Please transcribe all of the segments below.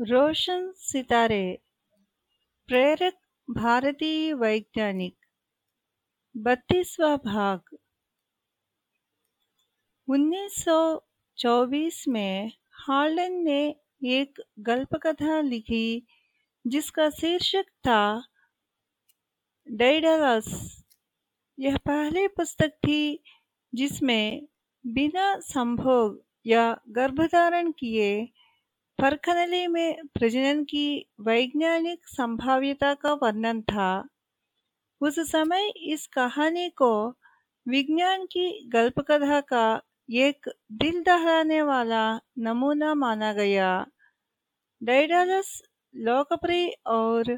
रोशन सितारे, प्रेरक भारतीय वैज्ञानिक, बत्तीसवा भाग। 1924 में हार्लन ने एक गल्पकथा लिखी, जिसका शीर्षक था डेडालस यह पहली पुस्तक थी जिसमें बिना संभोग या गर्भधारण किए परखनली में प्रजनन की वैज्ञानिक संभाव्यता का वर्णन था। उस समय इस कहानी को विज्ञान की गल्पकथा का एक दिल दहलाने वाला नमूना माना गया। डाइडालस लोकप्रिय और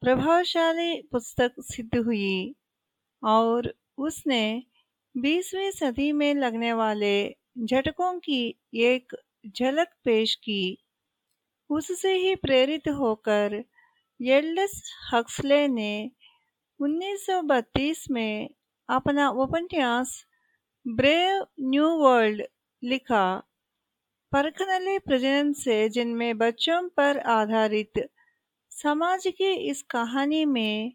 प्रभावशाली पुस्तक सिद्ध हुई और उसने 20वीं सदी में लगने वाले झटकों की एक झलक पेश की। उससे ही प्रेरित होकर एल्डस हक्सले ने 1932 में अपना उपन्यास ब्रेव न्यू वर्ल्ड लिखा। परखनली प्रजनन से, जन्मे बच्चों पर आधारित समाज की इस कहानी में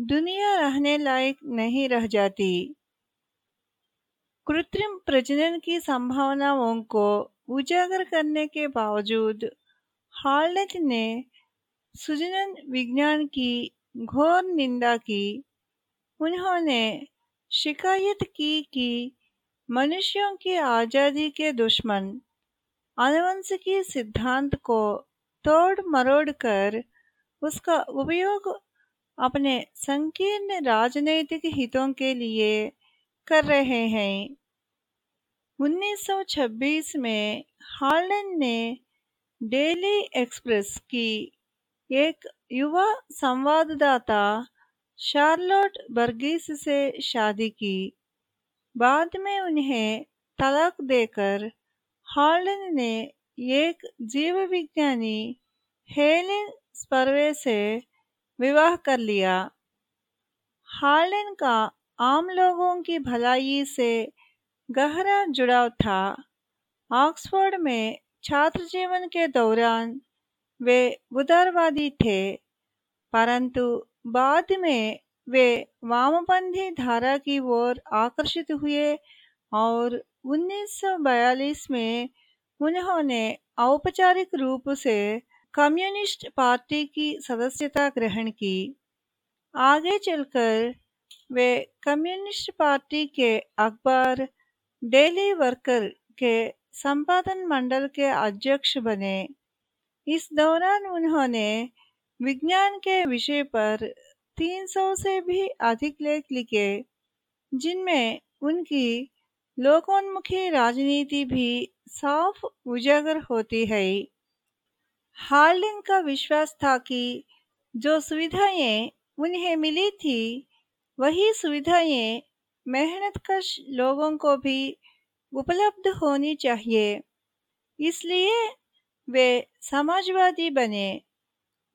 दुनिया रहने लायक नहीं रह जाती। कृत्रिम प्रजनन की संभावनाओं को उजागर करने के बावजूद हार्लेट ने सुजनन विज्ञान की घोर निंदा की। उन्होंने शिकायत की कि मनुष्यों की आज़ादी के दुश्मन अनुवंशिकी सिद्धांत को तोड़ मरोड़ कर उसका उपयोग अपने संकीर्ण राजनैतिक हितों के लिए कर रहे हैं। 1926 में हार्लन ने डेली एक्सप्रेस की एक युवा संवाददाता शार्लोट बर्गिस से शादी की। बाद में उन्हें तलाक देकर हार्लन ने एक जीव विज्ञानी हेलिन स्पर्वे से विवाह कर लिया। हार्लेन का आम लोगों की भलाई से गहरा जुड़ाव था। ऑक्सफोर्ड में छात्र जीवन के दौरान वे उदारवादी थे, परंतु बाद में वे वामपंथी धारा की ओर आकर्षित हुए और 1942 में उन्होंने औपचारिक रूप से कम्युनिस्ट पार्टी की सदस्यता ग्रहण की। आगे चलकर वे कम्युनिस्ट पार्टी के अखबार डेली वर्कर के संपादन मंडल के अध्यक्ष बने। इस दौरान उन्होंने विज्ञान के विषय पर 300 से भी अधिक लेख लिखे, जिनमें उनकी लोकोन्मुखी राजनीति भी साफ़ उजागर होती है। हार्लिंग का विश्वास था कि जो सुविधाएँ उन्हें मिली थी, वही सुविधाएँ मेहनतकश लोगों को भी उपलब्ध होनी चाहिए। इसलिए वे समाजवादी बने।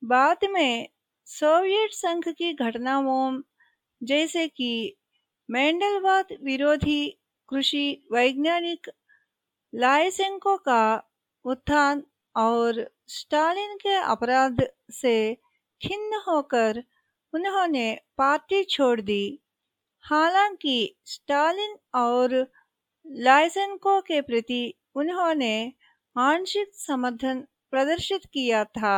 बाद में सोवियत संघ की घटनाओं जैसे कि मेंडलवाद विरोधी कृषि वैज्ञानिक लाइसेंको का उत्थान और स्टालिन के अपराध से खिन्न होकर उन्होंने पार्टी छोड़ दी। हालाँकि स्टालिन और लाइसेंको के प्रति उन्होंने आंशिक समर्थन प्रदर्शित किया था।